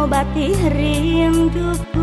ngobati rinduku